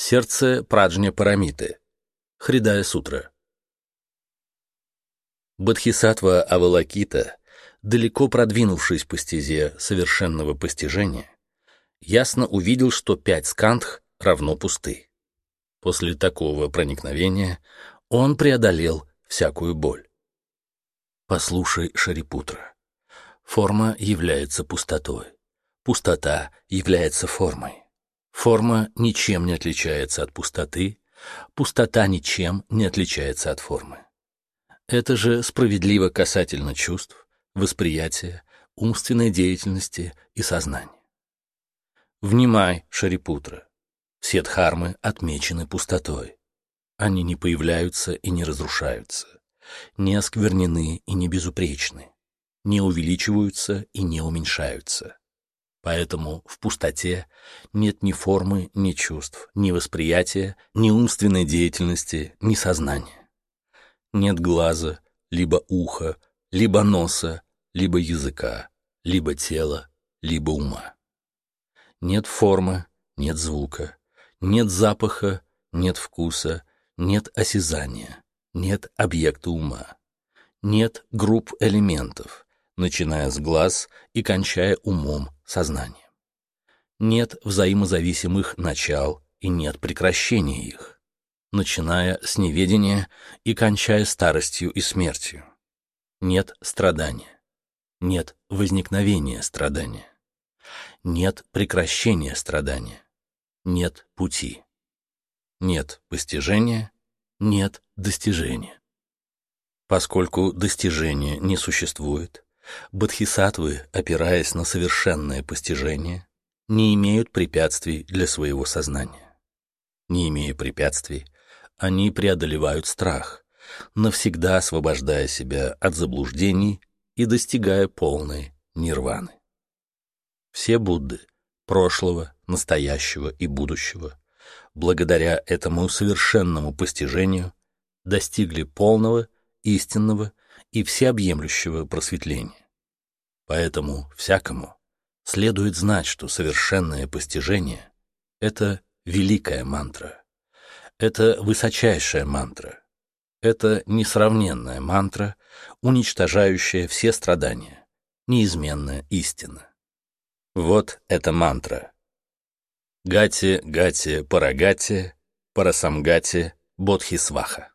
Сердце Праджня Парамиты. Хридая Сутра. Бодхисаттва Авалакита, далеко продвинувшись по стезе совершенного постижения, ясно увидел, что пять скандх равно пусты. После такого проникновения он преодолел всякую боль. Послушай, Шарипутра, форма является пустотой, пустота является формой. Форма ничем не отличается от пустоты, пустота ничем не отличается от формы. Это же справедливо касательно чувств, восприятия, умственной деятельности и сознания. Внимай, Шарипутра, все дхармы отмечены пустотой. Они не появляются и не разрушаются, не осквернены и не безупречны, не увеличиваются и не уменьшаются. Поэтому в пустоте нет ни формы, ни чувств, ни восприятия, ни умственной деятельности, ни сознания. Нет глаза, либо уха, либо носа, либо языка, либо тела, либо ума. Нет формы, нет звука, нет запаха, нет вкуса, нет осязания, нет объекта ума. Нет групп элементов, начиная с глаз и кончая умом сознанием. Нет взаимозависимых начал и нет прекращения их, начиная с неведения и кончая старостью и смертью. Нет страдания, нет возникновения страдания, нет прекращения страдания, нет пути, нет постижения, нет достижения. Поскольку достижения не существует, Бодхисаттвы, опираясь на совершенное постижение, не имеют препятствий для своего сознания. Не имея препятствий, они преодолевают страх, навсегда освобождая себя от заблуждений и достигая полной нирваны. Все Будды прошлого, настоящего и будущего, благодаря этому совершенному постижению, достигли полного, истинного и всеобъемлющего просветления. Поэтому всякому следует знать, что совершенное постижение — это великая мантра, это высочайшая мантра, это несравненная мантра, уничтожающая все страдания, неизменная истина. Вот эта мантра. Гати, гати, парагати, парасамгати, бодхисваха.